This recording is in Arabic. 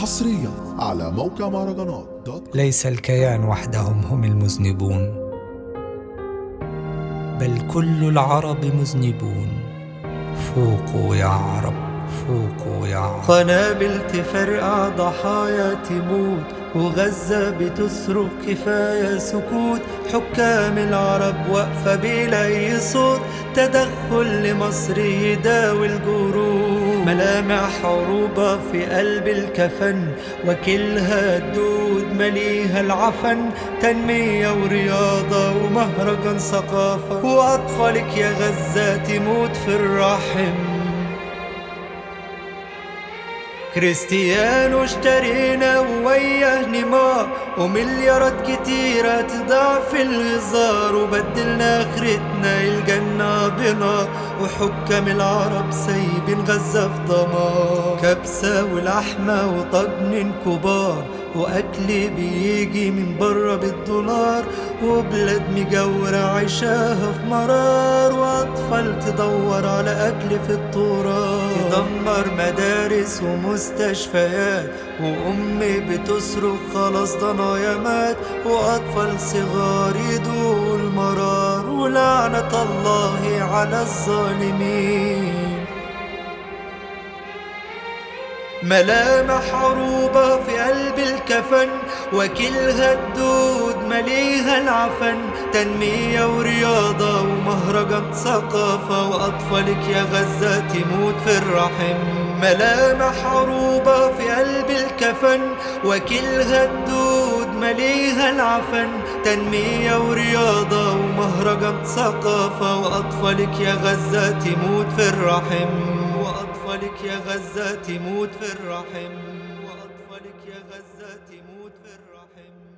حصريا على موقع مهرجانات dot com. ليس الكيان وحدهم هم المذنبون. بل كل العرب مذنبون. فوقوا يا عرب فوقوا يا عرب. قنابل تفرقع ضحايا تموت وغزة بتصرخ كفاية سكوت. حكام العرب واقفة بلا أي صوت. تدخل لمصر يداوي الجروح ملامح عروبة في قلب الكفن وكلها الدود مليها العفن تنمية ورياضة ومهرجان ثقافة. وأطفالك يا غزة تموت في الرحم. كريستيانو اشترينا ووياه نيمار ومليارات كتيرة تضاعف الغزار وبدلنا آخرتنا الجنة بنار وحكام العرب سايبين غزة في دمار. كبسة ولحمة وطجن كبار. وأكل بيجي من بره بالدولار وبلاد مجورة عيشاها في مرار وأطفال تدور على أكل في التراب. تدمر مدارس ومستشفيات وأم بتصرخ خلاص ضنايا مات وأطفال صغار يدوقوا المرار ولعنة الله على الظالمين. ملامح عروبة في قلب الكفن وكلها الدود مليها العفن. تنمية ورياضة ومهرجان ثقافة وأطفالك يا غزة تموت في الرحم. ملامح عروبة في قلب الكفن وكلها الدود مليها العفن. تنمية ورياضة ومهرجان ثقافة وأطفالك يا غزة تموت في الرحم. وأطفالك يا غزة تموت في الرحم.